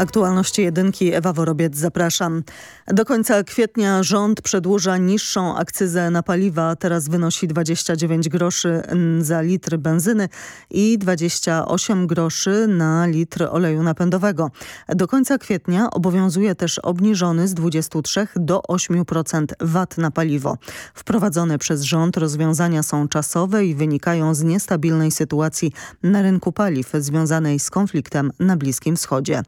Aktualności jedynki Ewa Worobiec zapraszam. Do końca kwietnia rząd przedłuża niższą akcyzę na paliwa. Teraz wynosi 29 groszy za litr benzyny i 28 groszy na litr oleju napędowego. Do końca kwietnia obowiązuje też obniżony z 23 do 8% VAT na paliwo. Wprowadzone przez rząd rozwiązania są czasowe i wynikają z niestabilnej sytuacji na rynku paliw związanej z konfliktem na Bliskim Wschodzie.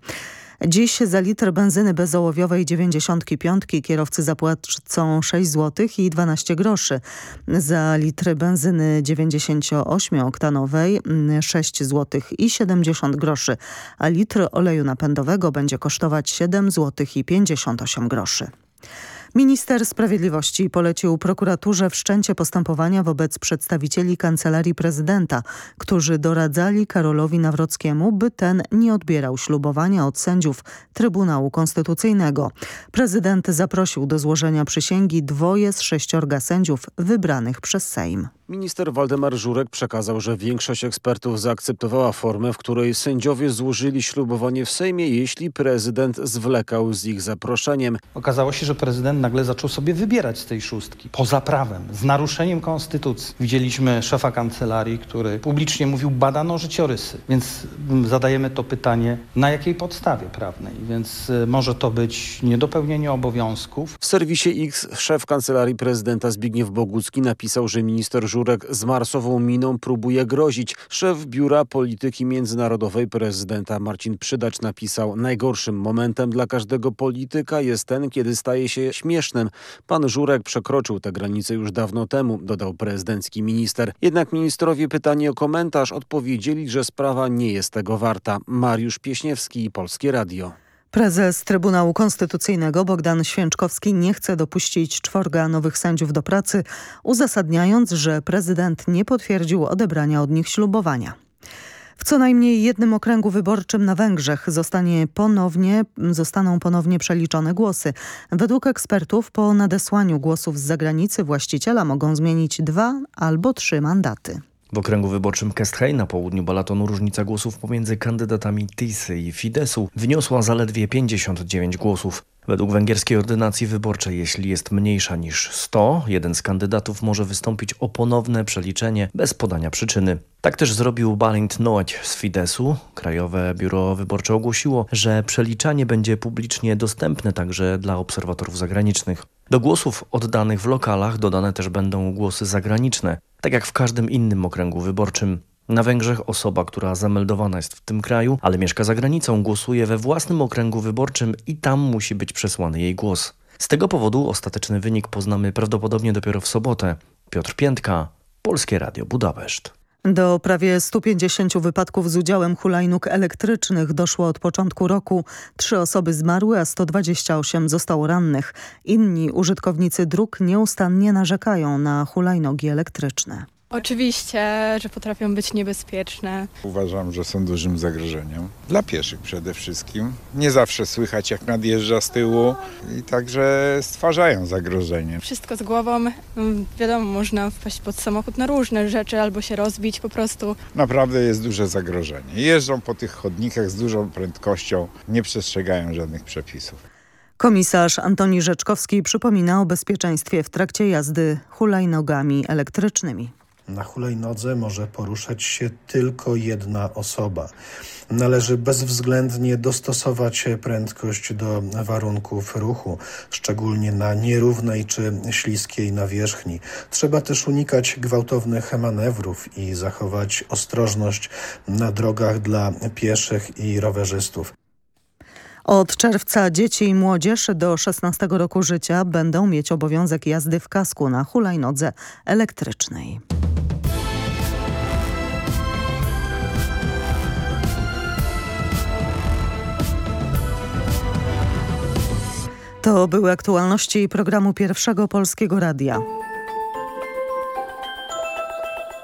Dziś za litr benzyny bezołowiowej 95 kierowcy zapłacą 6 zł i 12 groszy. Za litr benzyny 98-oktanowej 6 zł i 70 groszy, a litr oleju napędowego będzie kosztować 7 zł i 58 groszy. Minister Sprawiedliwości polecił prokuraturze wszczęcie postępowania wobec przedstawicieli Kancelarii Prezydenta, którzy doradzali Karolowi Nawrockiemu, by ten nie odbierał ślubowania od sędziów Trybunału Konstytucyjnego. Prezydent zaprosił do złożenia przysięgi dwoje z sześciorga sędziów wybranych przez Sejm. Minister Waldemar Żurek przekazał, że większość ekspertów zaakceptowała formę, w której sędziowie złożyli ślubowanie w Sejmie, jeśli prezydent zwlekał z ich zaproszeniem. Okazało się, że prezydent nagle zaczął sobie wybierać z tej szóstki, poza prawem, z naruszeniem konstytucji. Widzieliśmy szefa kancelarii, który publicznie mówił, badano życiorysy, więc zadajemy to pytanie, na jakiej podstawie prawnej, więc y, może to być niedopełnienie obowiązków. W serwisie X szef kancelarii prezydenta Zbigniew Bogucki napisał, że minister Żurek z marsową miną próbuje grozić. Szef Biura Polityki Międzynarodowej prezydenta Marcin Przydacz napisał najgorszym momentem dla każdego polityka jest ten, kiedy staje się śmiesznym. Pan Żurek przekroczył tę granicę już dawno temu, dodał prezydencki minister. Jednak ministrowie pytani o komentarz odpowiedzieli, że sprawa nie jest tego warta. Mariusz Pieśniewski, Polskie Radio. Prezes Trybunału Konstytucyjnego Bogdan Święczkowski nie chce dopuścić czworga nowych sędziów do pracy, uzasadniając, że prezydent nie potwierdził odebrania od nich ślubowania. W co najmniej jednym okręgu wyborczym na Węgrzech zostanie ponownie, zostaną ponownie przeliczone głosy. Według ekspertów po nadesłaniu głosów z zagranicy właściciela mogą zmienić dwa albo trzy mandaty. W okręgu wyborczym Kesthej na południu Balatonu różnica głosów pomiędzy kandydatami Tisy i Fidesu wyniosła zaledwie 59 głosów. Według węgierskiej ordynacji wyborczej, jeśli jest mniejsza niż 100, jeden z kandydatów może wystąpić o ponowne przeliczenie bez podania przyczyny. Tak też zrobił Balint Noać z Fidesu. Krajowe Biuro Wyborcze ogłosiło, że przeliczanie będzie publicznie dostępne także dla obserwatorów zagranicznych. Do głosów oddanych w lokalach dodane też będą głosy zagraniczne, tak jak w każdym innym okręgu wyborczym. Na Węgrzech osoba, która zameldowana jest w tym kraju, ale mieszka za granicą, głosuje we własnym okręgu wyborczym i tam musi być przesłany jej głos. Z tego powodu ostateczny wynik poznamy prawdopodobnie dopiero w sobotę. Piotr Piętka, Polskie Radio Budapeszt. Do prawie 150 wypadków z udziałem hulajnóg elektrycznych doszło od początku roku. Trzy osoby zmarły, a 128 zostało rannych. Inni użytkownicy dróg nieustannie narzekają na hulajnogi elektryczne. Oczywiście, że potrafią być niebezpieczne. Uważam, że są dużym zagrożeniem. Dla pieszych przede wszystkim. Nie zawsze słychać jak nadjeżdża z tyłu i także stwarzają zagrożenie. Wszystko z głową. No, wiadomo, można wpaść pod samochód na różne rzeczy albo się rozbić po prostu. Naprawdę jest duże zagrożenie. Jeżdżą po tych chodnikach z dużą prędkością, nie przestrzegają żadnych przepisów. Komisarz Antoni Rzeczkowski przypomina o bezpieczeństwie w trakcie jazdy hulajnogami elektrycznymi. Na hulajnodze może poruszać się tylko jedna osoba. Należy bezwzględnie dostosować prędkość do warunków ruchu, szczególnie na nierównej czy śliskiej nawierzchni. Trzeba też unikać gwałtownych manewrów i zachować ostrożność na drogach dla pieszych i rowerzystów. Od czerwca dzieci i młodzież do 16 roku życia będą mieć obowiązek jazdy w kasku na hulajnodze elektrycznej. To były aktualności programu Pierwszego Polskiego Radia.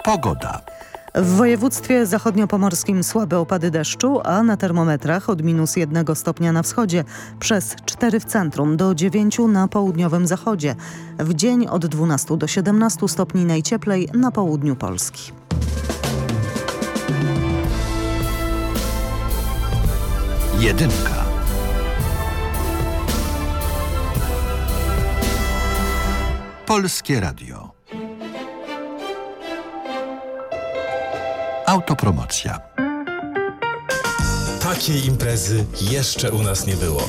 Pogoda. W województwie zachodniopomorskim słabe opady deszczu, a na termometrach od minus jednego stopnia na wschodzie, przez 4 w centrum do 9 na południowym zachodzie. W dzień od 12 do 17 stopni najcieplej na południu Polski. Jedynka. Polskie Radio. Autopromocja. Takiej imprezy jeszcze u nas nie było.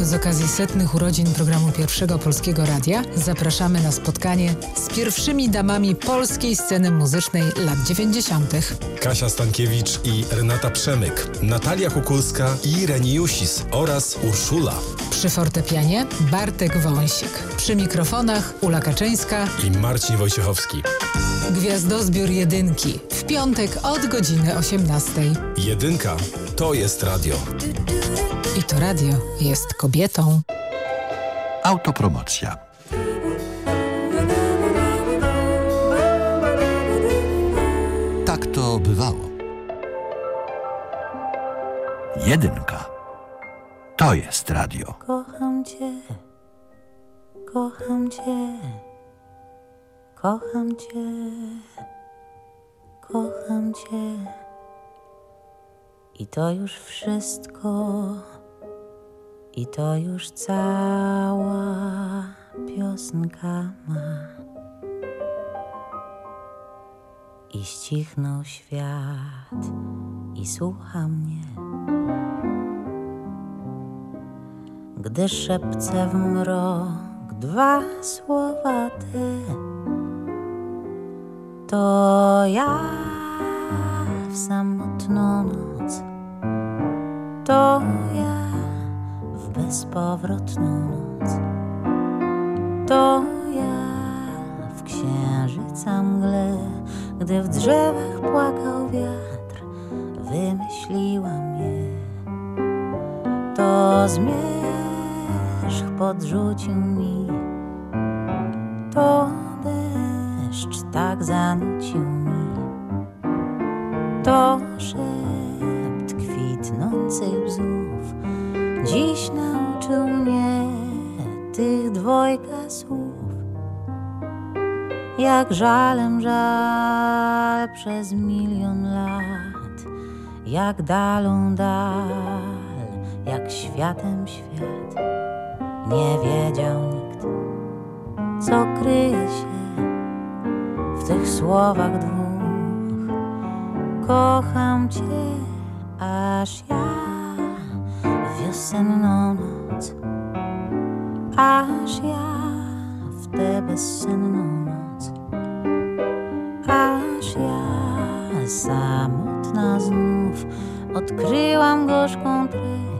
Z okazji setnych urodzin programu Pierwszego Polskiego Radia zapraszamy na spotkanie z pierwszymi damami polskiej sceny muzycznej lat 90. Kasia Stankiewicz i Renata Przemyk, Natalia Kukulska i Reni Jusis oraz Urszula. Przy fortepianie Bartek Wąsik. Przy mikrofonach Ula Kaczyńska i Marcin Wojciechowski. Gwiazdozbiór Jedynki w piątek od godziny 18. Jedynka to jest radio. I to radio jest kobietą. Autopromocja. Tak to bywało. Jedynka. To jest radio. Kocham cię, kocham cię, kocham cię, kocham cię. I to już wszystko, i to już cała piosenka ma. I ścichnął świat i słucha mnie, gdy szepce w mrok dwa słowa te. To ja w samotną noc, to ja w bezpowrotną noc, to ja w księżyca mgle, gdy w drzewach płakał wiatr, wymyśliłam je. To zmierzch podrzucił mi, to deszcz tak zanucił mi, to szept kwitnących bzów dziś nauczył mnie tych dwojga słów. Jak żalem żal przez milion lat, jak dalą dal, jak światem świat. Nie wiedział nikt, co kryje się tych słowach dwóch. Kocham cię, aż ja wiosenną noc, aż ja w tę bezsenną noc, aż ja samotna znów odkryłam gorzką treść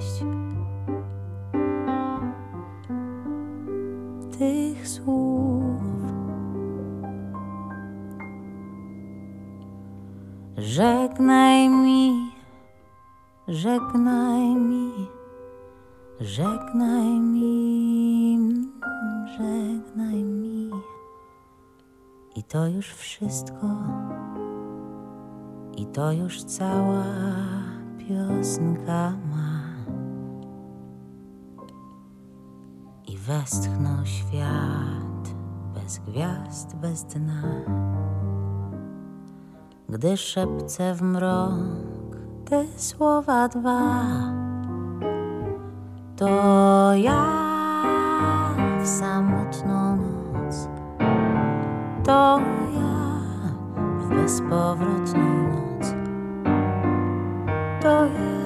Żegnaj mi, żegnaj mi, żegnaj mi, żegnaj mi. I to już wszystko, i to już cała piosenka ma. I westchnął świat bez gwiazd, bez dna gdy szepce w mrok te słowa dwa. To ja w samotną noc, to ja w bezpowrotną noc, to ja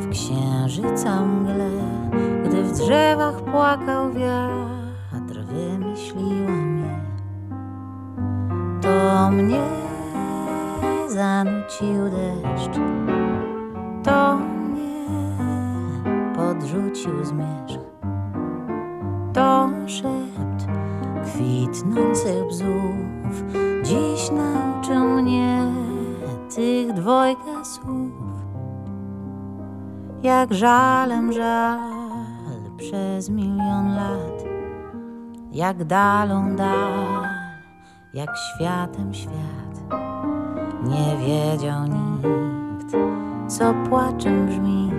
w księżyca mgle, gdy w drzewach płakał wiatr, wymyśliłam je. To mnie zanucił deszcz, to mnie podrzucił zmierzch. To szept kwitnących bzów dziś nauczył mnie tych dwojga słów. Jak żalem żal przez milion lat, jak dalą dal, jak światem świat. Nie wiedział nikt, co płaczem brzmi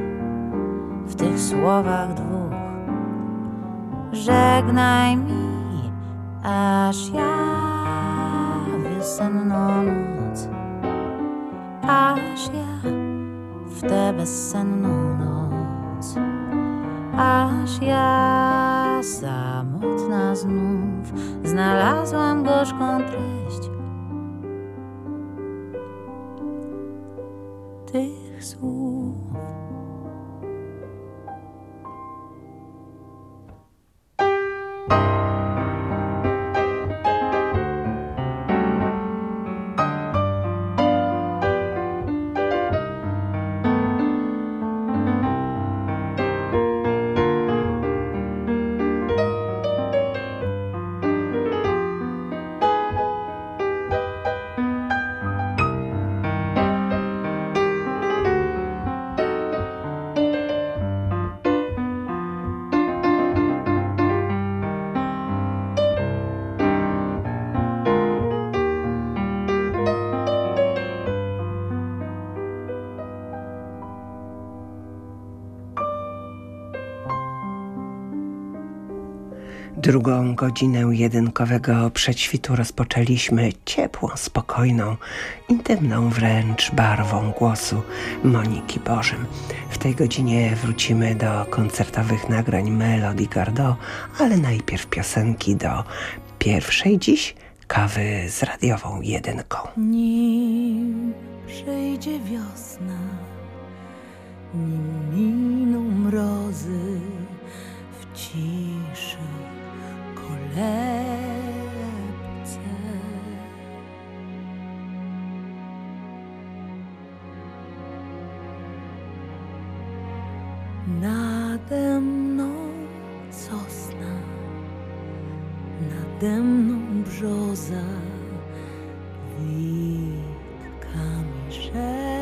w tych słowach dwóch. Żegnaj mi, aż ja wiosenną noc, aż ja w tę bezsenną noc, aż ja samotna znów znalazłam gorzką treść Drugą godzinę jedynkowego przećwitu rozpoczęliśmy ciepłą, spokojną, intymną wręcz barwą głosu Moniki Bożym. W tej godzinie wrócimy do koncertowych nagrań Melody Gardot, ale najpierw piosenki do pierwszej dziś kawy z radiową jedynką. Nim przyjdzie wiosna, nim miną mrozy w ciszy kolebce. Nade mną sosna, nade mną brzoza, witkami szepce.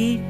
I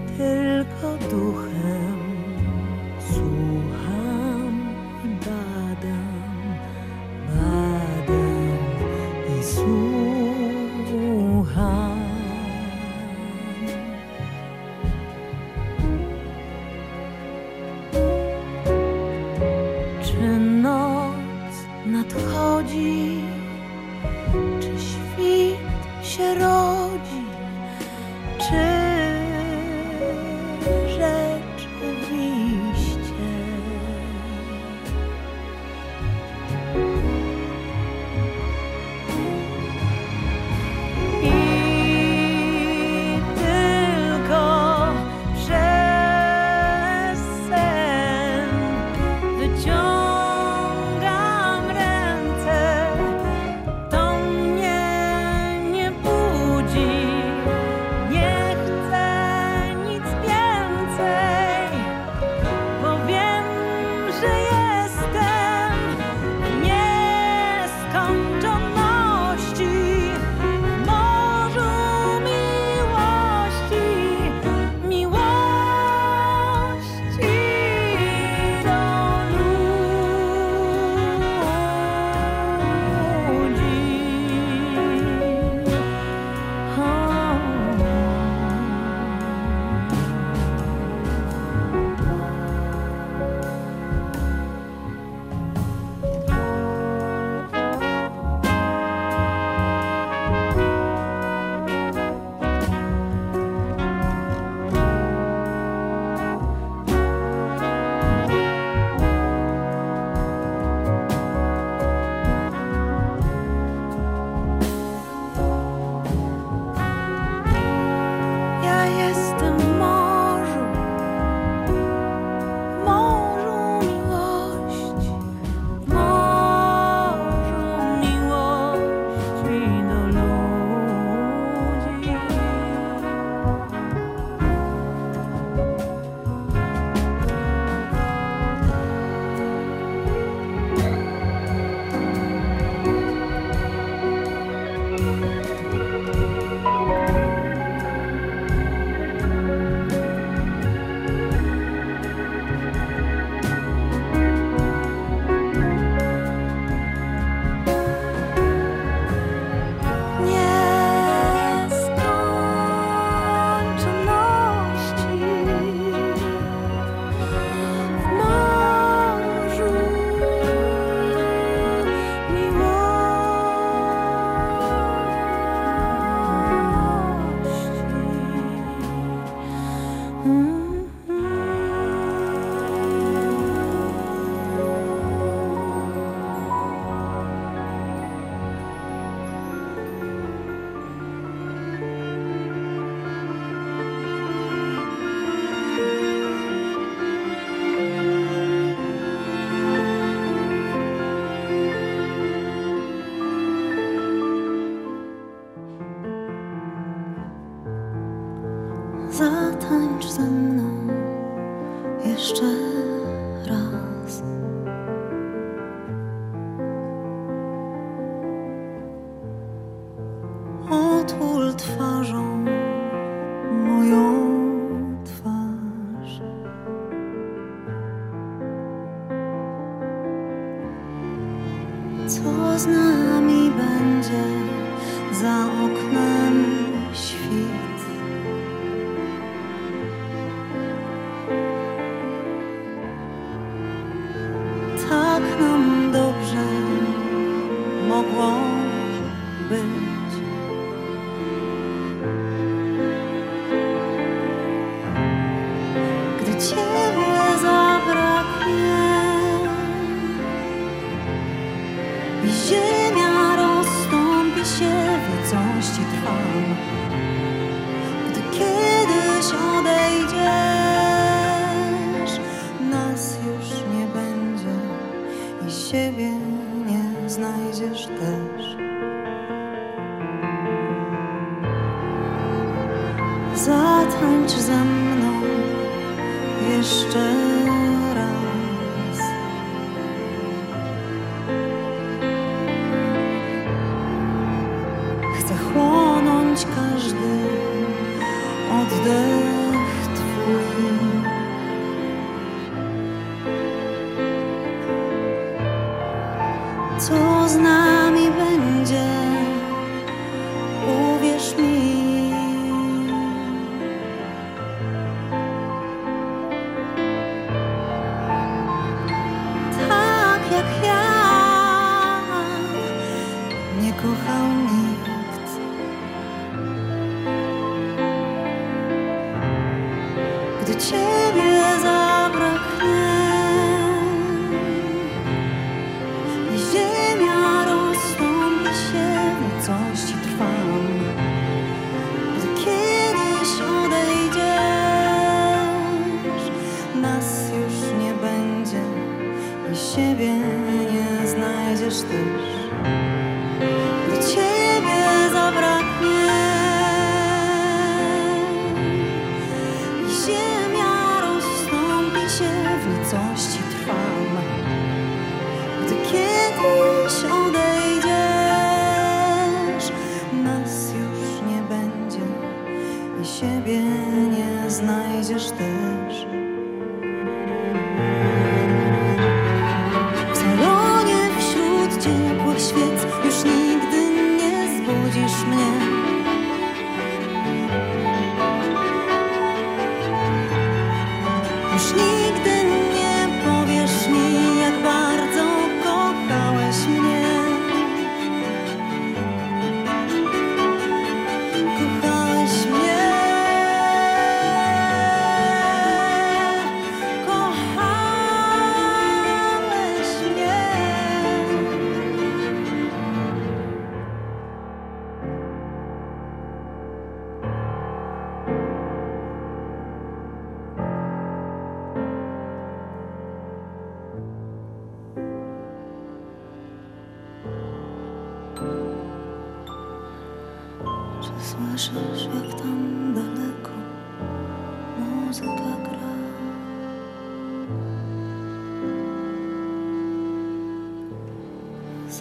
the champions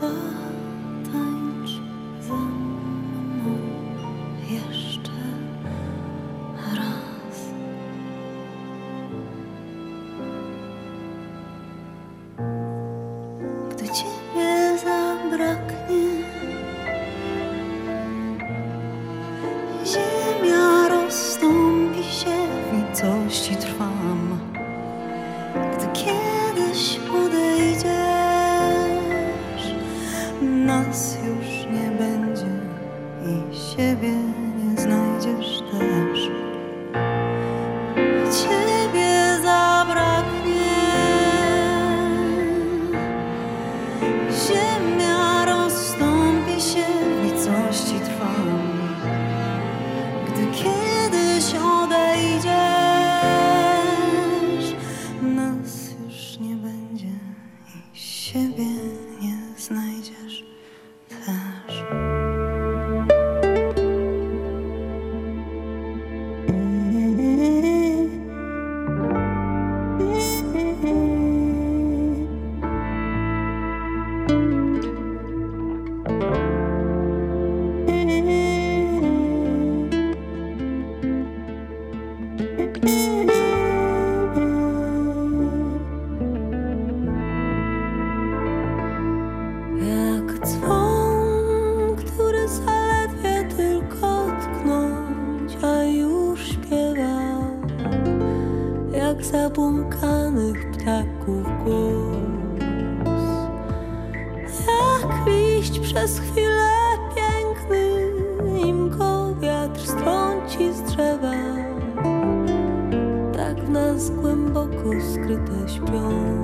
我 escritas pelo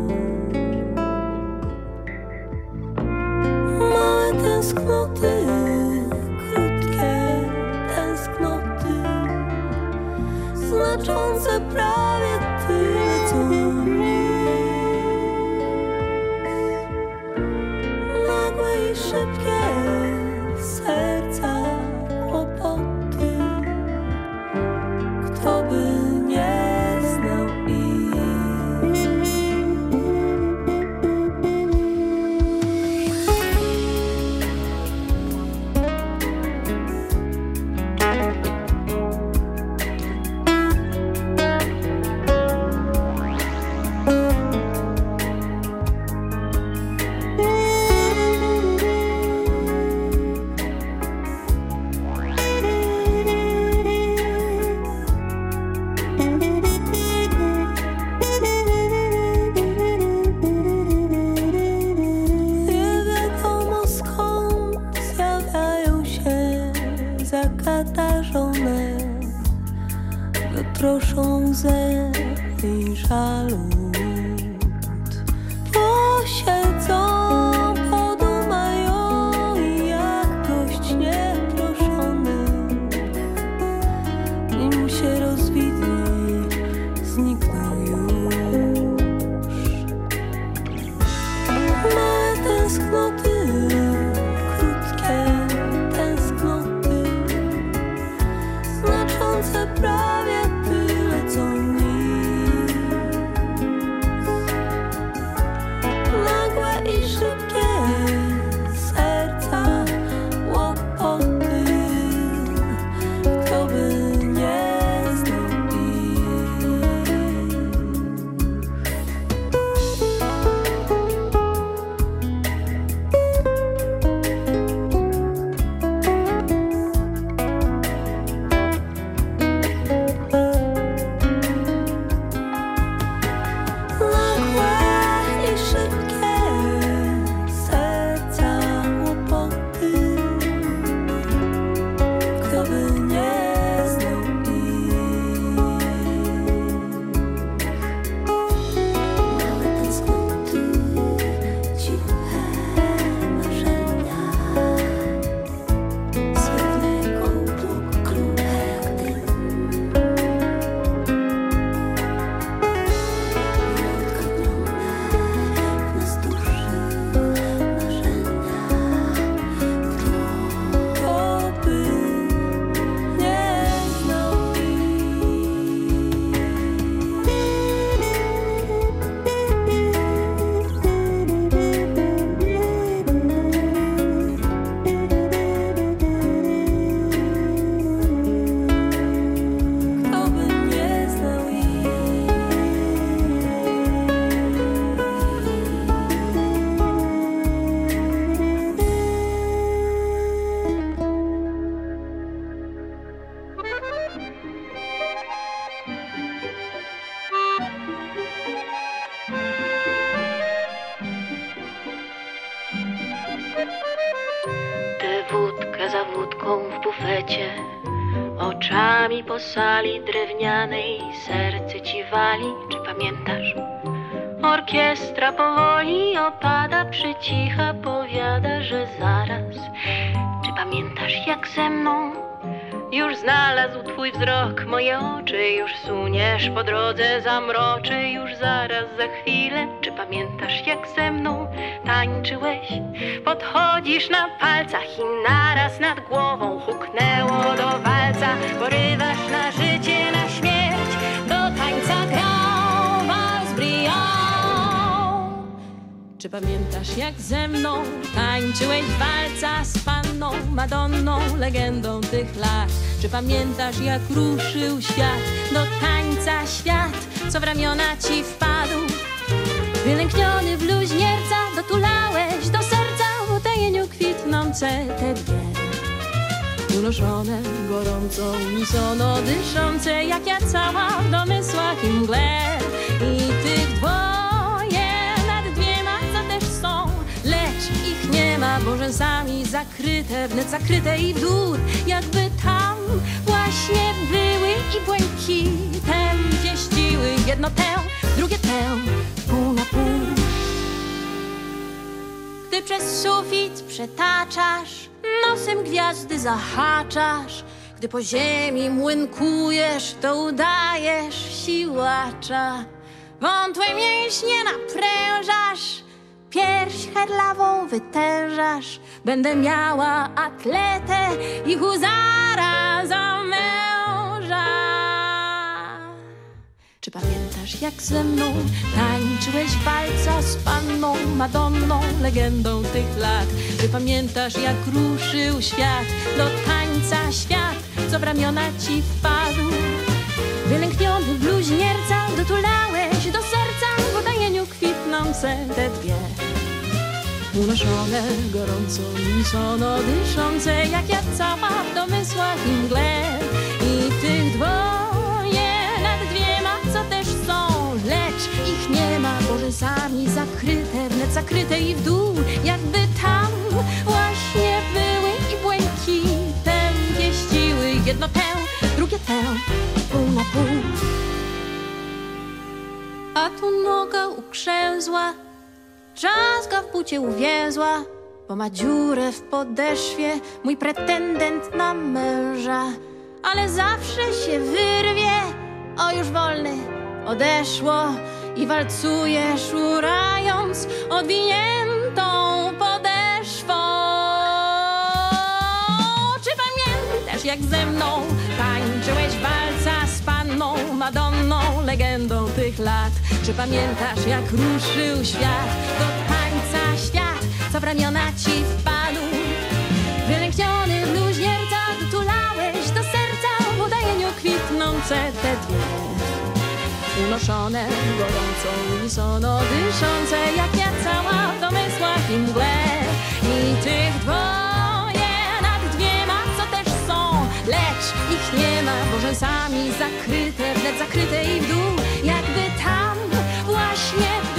Oczami po sali drewnianej Serce ci wali, czy pamiętasz? Orkiestra powoli opada Przycicha, powiada, że zaraz Czy pamiętasz jak ze mną już znalazł twój wzrok moje oczy, już suniesz po drodze zamroczy, już zaraz za chwilę. Czy pamiętasz jak ze mną tańczyłeś? Podchodzisz na palcach i naraz nad głową huknęło do walca. Porywasz na życie, na Czy pamiętasz jak ze mną tańczyłeś walca z panną Madonną, legendą tych lat? Czy pamiętasz jak ruszył świat do tańca świat, co w ramiona ci wpadł? Wylękniony bluźnierca dotulałeś do serca w utajeniu kwitnące te dwie. Unoszone gorącą, unisono dyszące, jak ja cała w domysłach i mgle. I tych dwoje rzęsami zakryte, wnet zakryte i dół, jakby tam właśnie były i błękitem pieściły jedno tę, drugie tę, pół na pół. Gdy przez sufit przetaczasz, nosem gwiazdy zahaczasz, gdy po ziemi młynkujesz, to udajesz siłacza. Wątłe mięśnie naprężasz, pierś herlawą wytężasz. Będę miała atletę i huzara za męża. Czy pamiętasz, jak ze mną tańczyłeś walca z panną Madonną, legendą tych lat? Czy pamiętasz, jak ruszył świat do tańca świat, co w ramiona ci wpadł? Wylękniony bluźnierca dotulałeś do serca w udajeniu kwitnące te dwie. Unoszone gorąco, unisono dyszące, jak ja cała w domysłach i mgle. I tych dwoje nad dwiema, co też są, lecz ich nie ma, bo rzęsami zakryte, wnet zakryte i w dół, jakby tam właśnie były i błękitem pieściły jedno tę, drugie tę, pół na pół. A tu noga ukrzęzła, Drzazga w bucie uwięzła, bo ma dziurę w podeszwie mój pretendent na męża. Ale zawsze się wyrwie, o już wolny, odeszło i walcuje szurając odwiniętą podeszwą. Czy pamiętasz jak ze mną tańczyłeś walca z panną Madonną, legendą tych lat? Czy pamiętasz jak ruszył świat do tańca świat, co w ramiona ci wpadł? Wylękniony bluźnierca dotulałeś do serca w udajeniu kwitnące te dwie. Unoszone gorąco, unisono dyszące, jak ja cała w domysłach i mgłę. I tych dwoje nad dwiema, co też są, lecz ich nie ma, bo rzęsami zakryte, wnet zakryte i w dół, jakby tam właśnie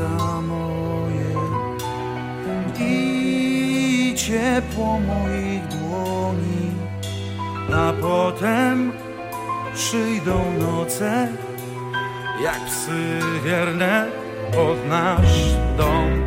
usta moje i ciepło moich dłoni, a potem przyjdą noce, jak psy wierne pod nasz dom.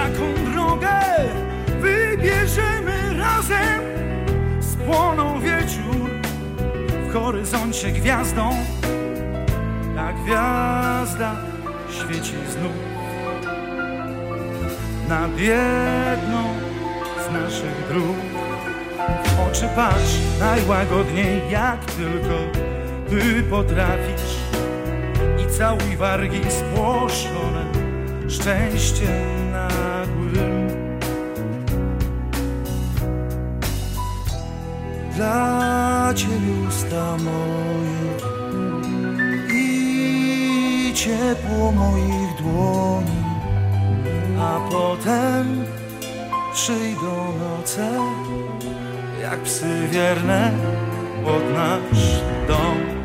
Jaką drogę wybierzemy razem? Spłonął wieczór w horyzoncie gwiazdą. Ta gwiazda świeci znów nad jedną z naszych dróg. W oczy patrz najłagodniej, jak tylko ty potrafisz i całuj wargi spłoszone szczęściem Dla Ciebie usta moje i ciepło moich dłoni, a potem przyjdą noce, jak psy wierne pod nasz dom.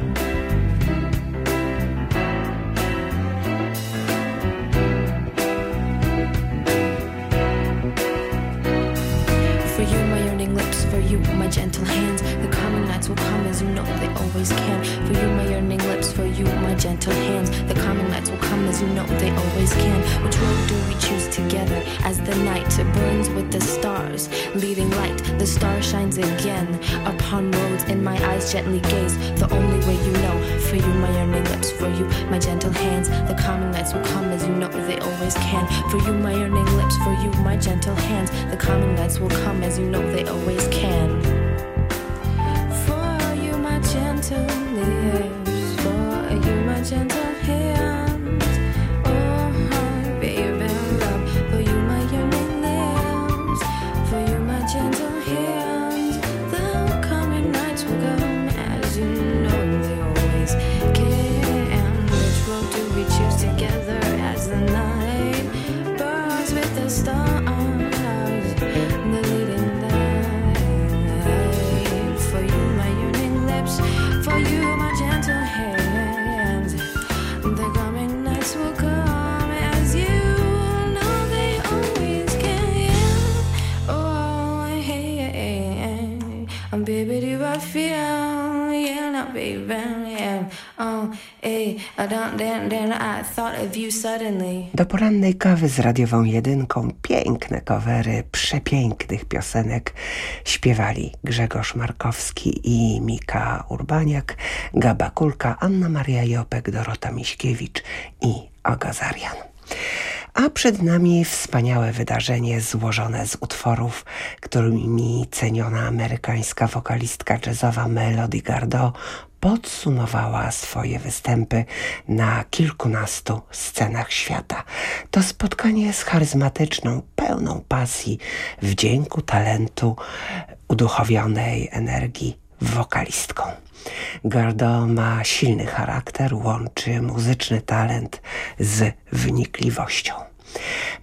Again upon roads, and my eyes gently gaze. The only way you know, for you, my yearning lips, for you, my gentle hands. The coming nights will come as you know they always can. For you, my yearning lips, for you, my gentle hands. The coming nights will come as you know they always can. Do porannej kawy z radiową jedynką piękne covery przepięknych piosenek śpiewali Grzegorz Markowski i Mika Urbaniak, Gaba Kulka, Anna Maria Jopek, Dorota Miśkiewicz i Agazarian. A przed nami wspaniałe wydarzenie złożone z utworów, którymi ceniona amerykańska wokalistka jazzowa Melody Gardot podsumowała swoje występy na kilkunastu scenach świata. To spotkanie z charyzmatyczną, pełną pasji, wdzięku, talentu, uduchowionej energii wokalistką. Gardo ma silny charakter, łączy muzyczny talent z wnikliwością.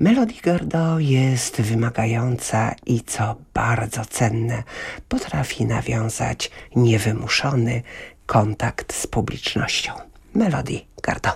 Melody Gardo jest wymagająca i co bardzo cenne, potrafi nawiązać niewymuszony, kontakt z publicznością. Melody Gardo.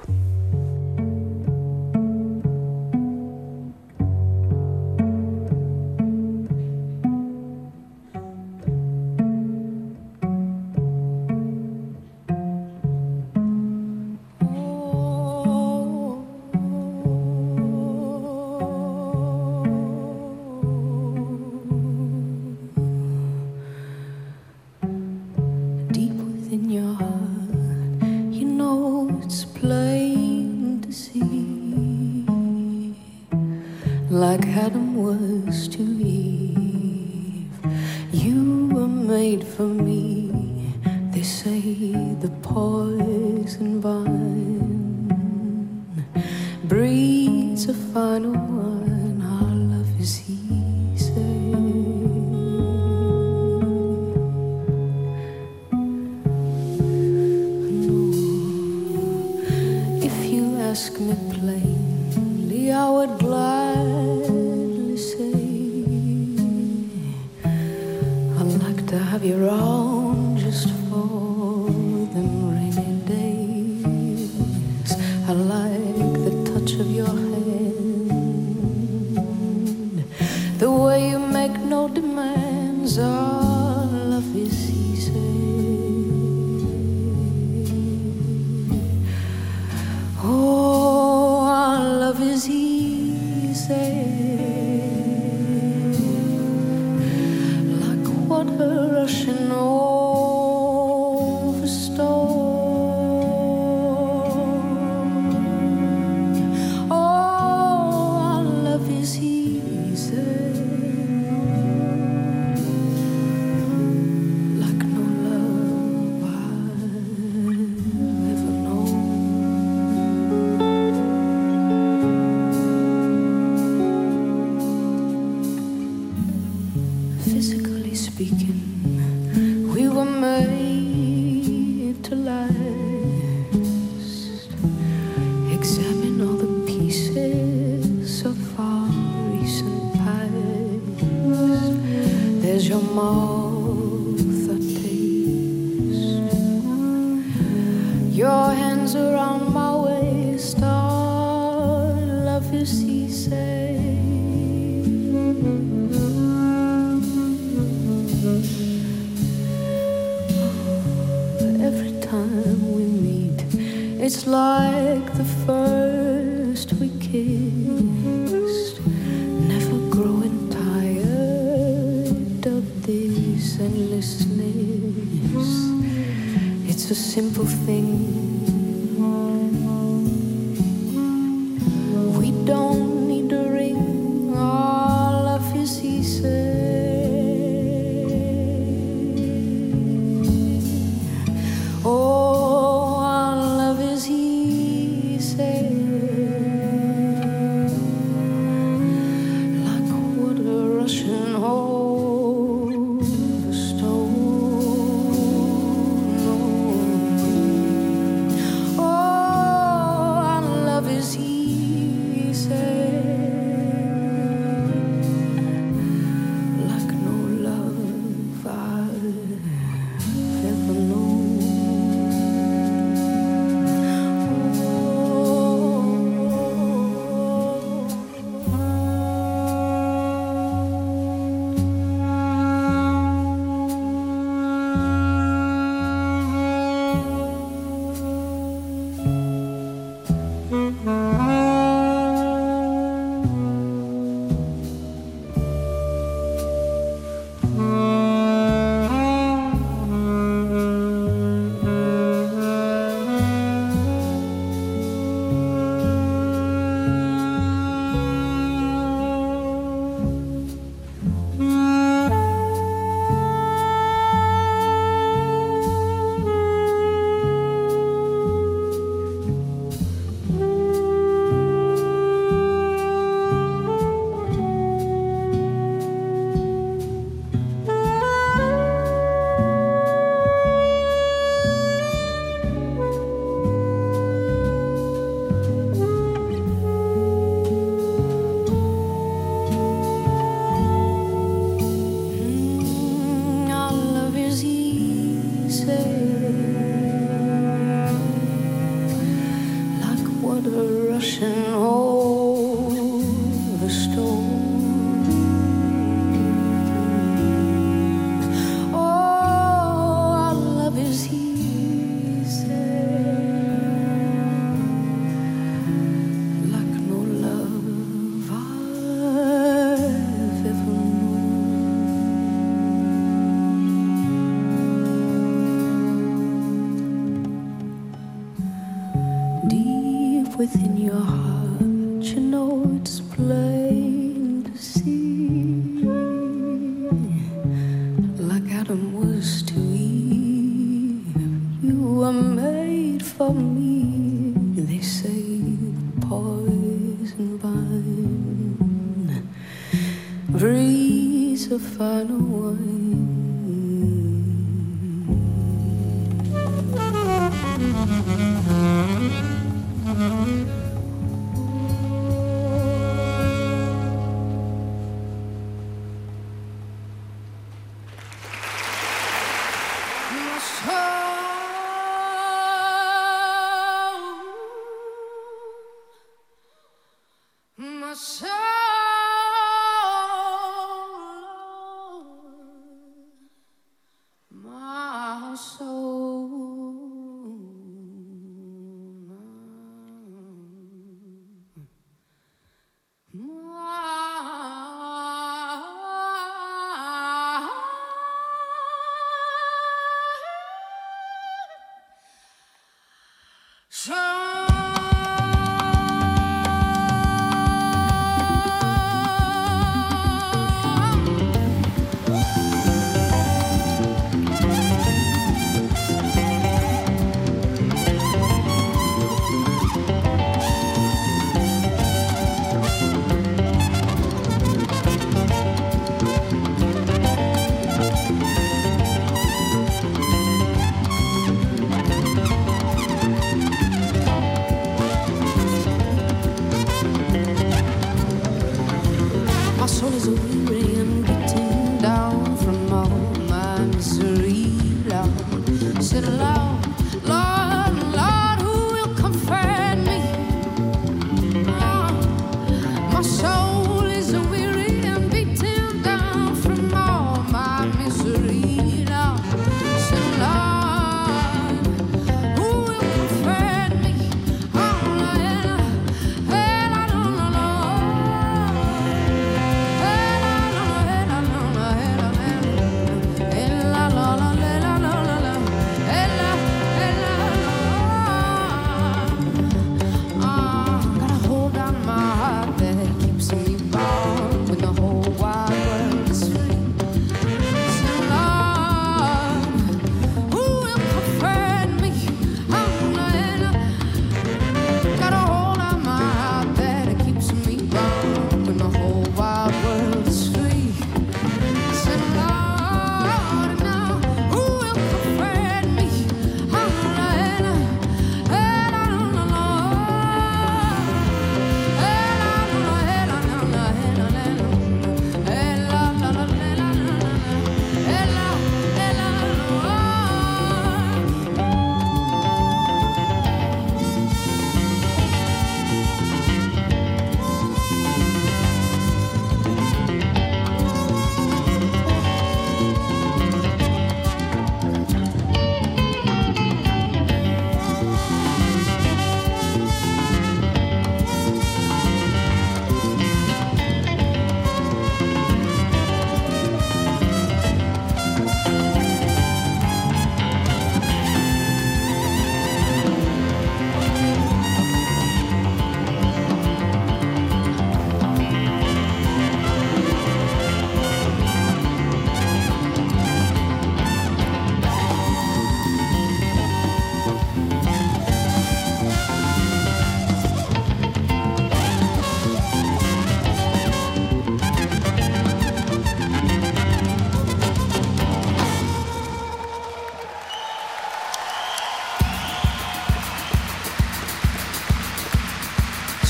to love.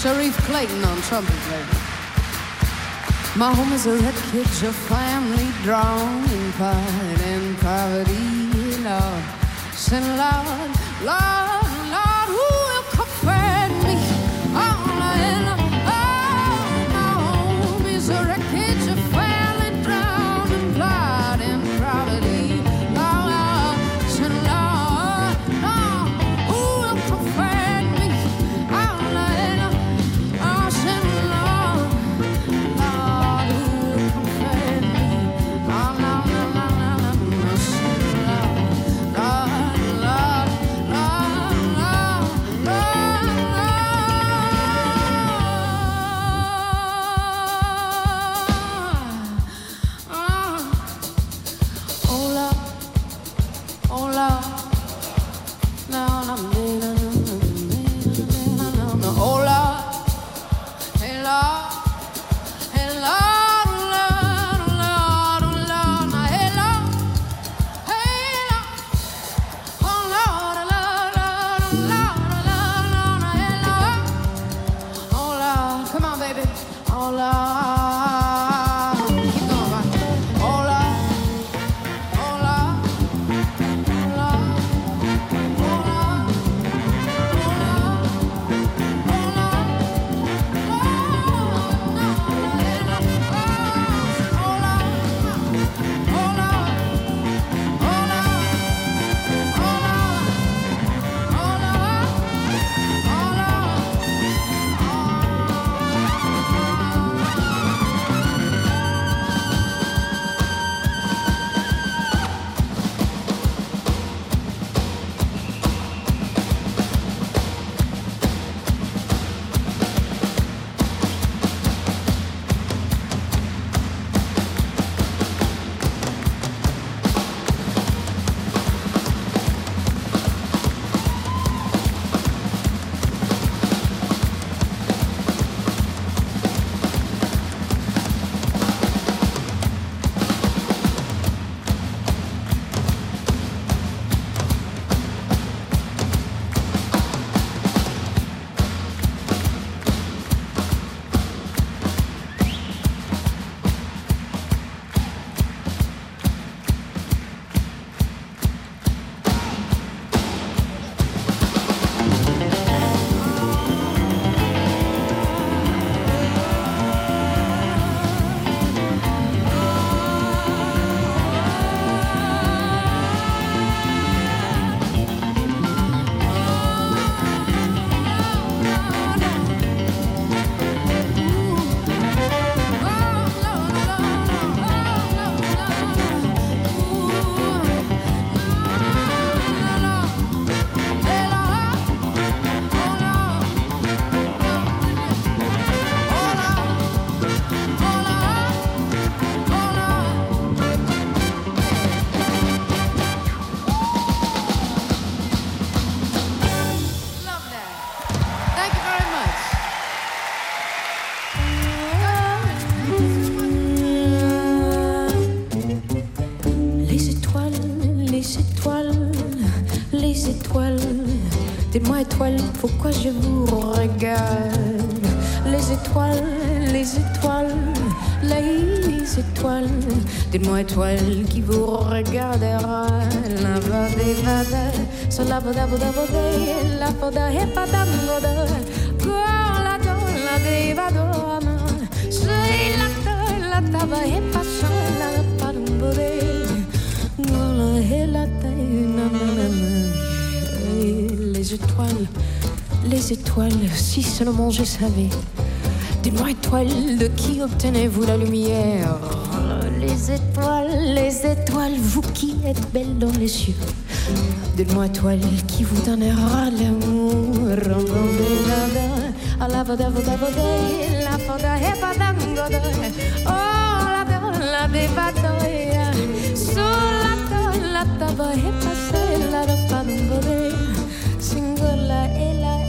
Sharif Clayton on trumpet, baby. My home is a wreckage of family drawn in pride and poverty, Lord. Send Lord, Lord, étoiles. Dites-moi étoiles, pourquoi je vous regarde? Les étoiles, les étoiles, les étoiles. Dites-moi étoiles qui vous regardera? La vade vada, sola voda voda voda, la voda hepada voda. Gola dola deva dona, sei la la tava hepasa la padum voda. Gola helata na na na na. Les étoiles, les étoiles, si seulement je savais. Dites-moi étoiles, de qui obtenez-vous la lumière? Les étoiles, les étoiles, vous qui êtes belles dans les cieux. Dites-moi étoile, qui vous donnera l'amour. Oh la la single la eh, la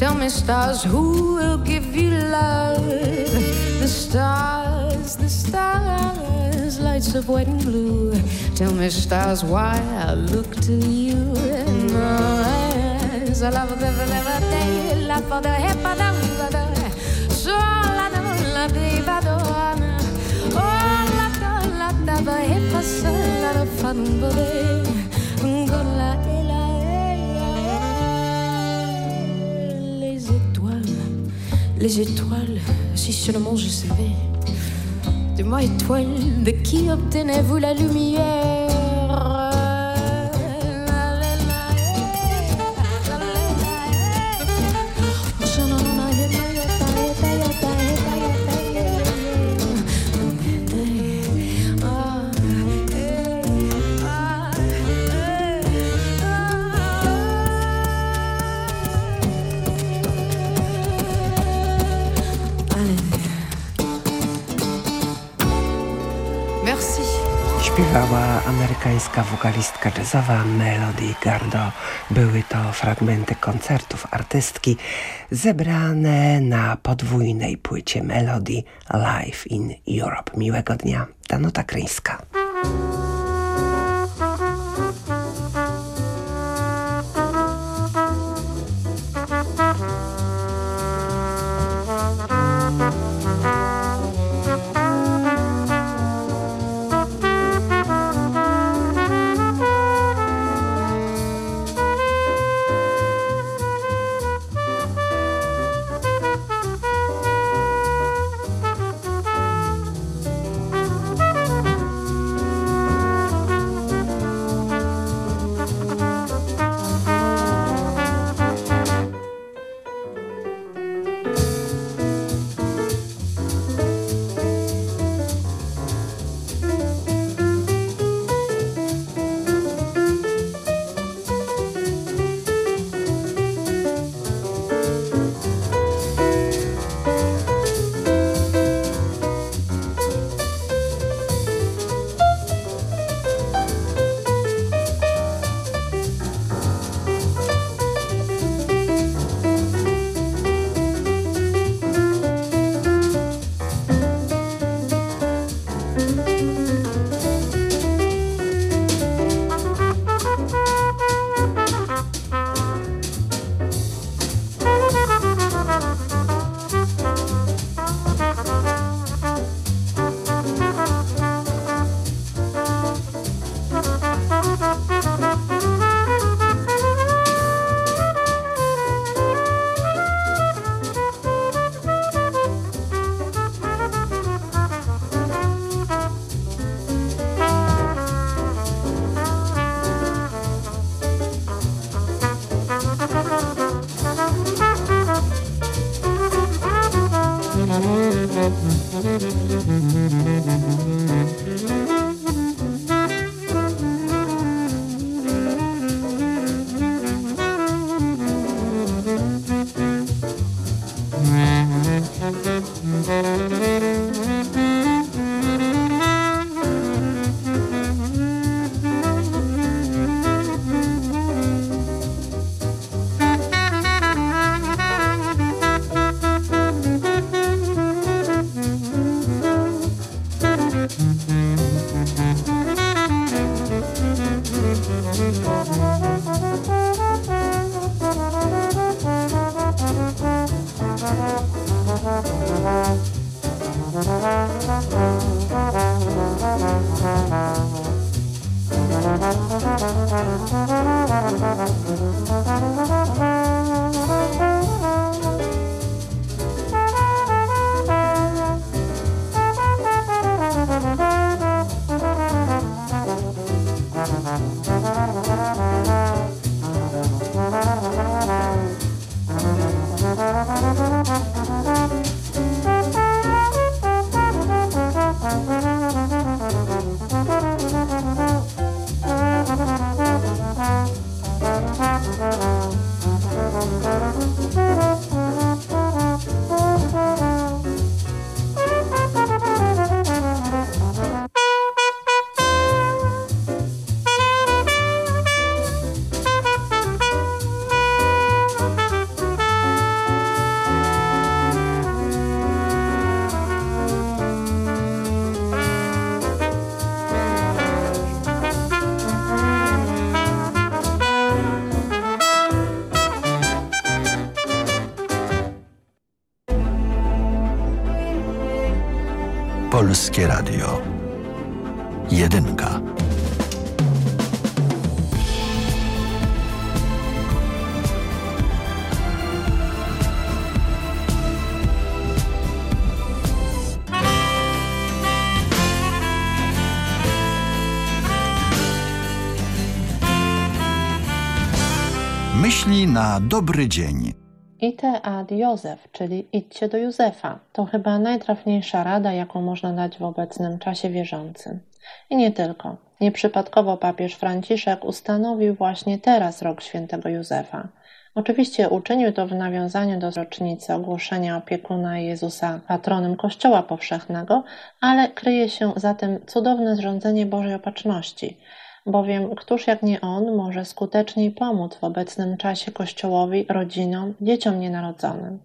Tell me, stars, who will give you love? The stars, the stars, lights of white and blue. Tell me, stars, why I look to you. I love the day, la for the the so la la diva do ah, oh la da la da ba hip la da fun la eh. Les étoiles si seulement je savais. De moi étoile de qui obtenez-vous la lumière? Amerykańska wokalistka jazzowa Melody Gardo. Były to fragmenty koncertów artystki zebrane na podwójnej płycie Melody Live in Europe. Miłego dnia, Danuta Kryńska. Myśli na dobry dzień. Ite ad Józef, czyli idźcie do Józefa. To chyba najtrafniejsza rada, jaką można dać w obecnym czasie wierzącym. I nie tylko. Nieprzypadkowo papież Franciszek ustanowił właśnie teraz rok świętego Józefa. Oczywiście uczynił to w nawiązaniu do rocznicy ogłoszenia opiekuna Jezusa patronem Kościoła Powszechnego, ale kryje się za tym cudowne zrządzenie Bożej Opatrzności – bowiem któż jak nie on może skuteczniej pomóc w obecnym czasie Kościołowi, rodzinom, dzieciom nienarodzonym.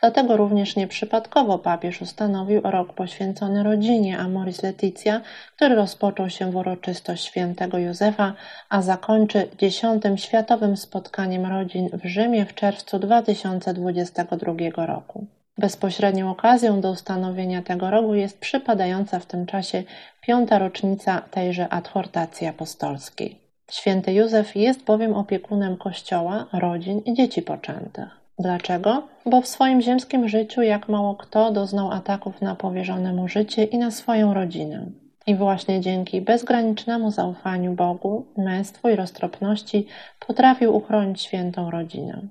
Dlatego również nieprzypadkowo papież ustanowił rok poświęcony rodzinie Amoris Leticia, który rozpoczął się w uroczystość świętego Józefa, a zakończy dziesiątym światowym spotkaniem rodzin w Rzymie w czerwcu 2022 roku. Bezpośrednią okazją do ustanowienia tego roku jest przypadająca w tym czasie piąta rocznica tejże adhortacji apostolskiej. Święty Józef jest bowiem opiekunem Kościoła, rodzin i dzieci poczętych. Dlaczego? Bo w swoim ziemskim życiu, jak mało kto, doznał ataków na powierzone mu życie i na swoją rodzinę. I właśnie dzięki bezgranicznemu zaufaniu Bogu, męstwu i roztropności potrafił uchronić świętą rodzinę.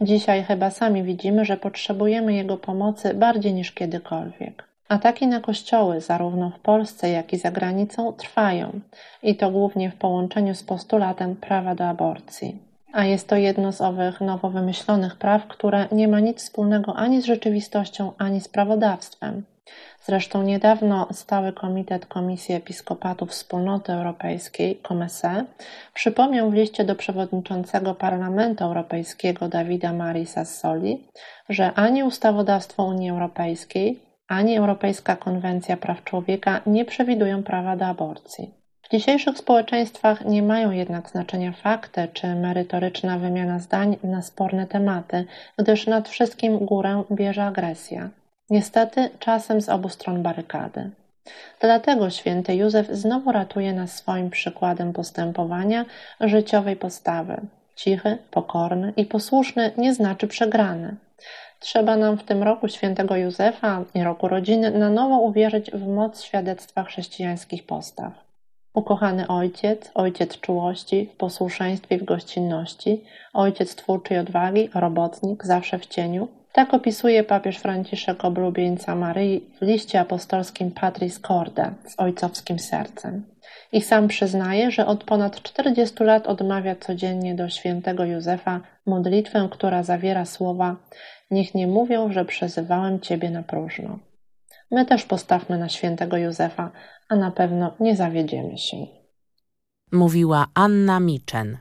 Dzisiaj chyba sami widzimy, że potrzebujemy Jego pomocy bardziej niż kiedykolwiek. Ataki na kościoły, zarówno w Polsce, jak i za granicą, trwają i to głównie w połączeniu z postulatem prawa do aborcji. A jest to jedno z owych nowo wymyślonych praw, które nie ma nic wspólnego ani z rzeczywistością, ani z prawodawstwem. Zresztą niedawno Stały Komitet Komisji Episkopatu Wspólnoty Europejskiej, COMESE, przypomniał w liście do przewodniczącego Parlamentu Europejskiego Davida Marii Sassoli, że ani ustawodawstwo Unii Europejskiej, ani Europejska Konwencja Praw Człowieka nie przewidują prawa do aborcji. W dzisiejszych społeczeństwach nie mają jednak znaczenia fakty czy merytoryczna wymiana zdań na sporne tematy, gdyż nad wszystkim górę bierze agresja. Niestety czasem z obu stron barykady. Dlatego święty Józef znowu ratuje nas swoim przykładem postępowania, życiowej postawy. Cichy, pokorny i posłuszny nie znaczy przegrany. Trzeba nam w tym roku świętego Józefa i roku rodziny na nowo uwierzyć w moc świadectwa chrześcijańskich postaw. Ukochany ojciec, ojciec czułości, w posłuszeństwie w gościnności, ojciec twórczej odwagi, robotnik, zawsze w cieniu – tak opisuje papież Franciszek oblubieńca Maryi w liście apostolskim Patris Corde z ojcowskim sercem. I sam przyznaje, że od ponad 40 lat odmawia codziennie do świętego Józefa modlitwę, która zawiera słowa Niech nie mówią, że przezywałem Ciebie na próżno. My też postawmy na świętego Józefa, a na pewno nie zawiedziemy się. Mówiła Anna Miczen.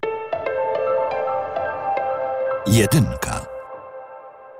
Jedynka.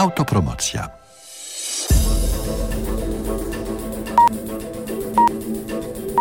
Autopromocja.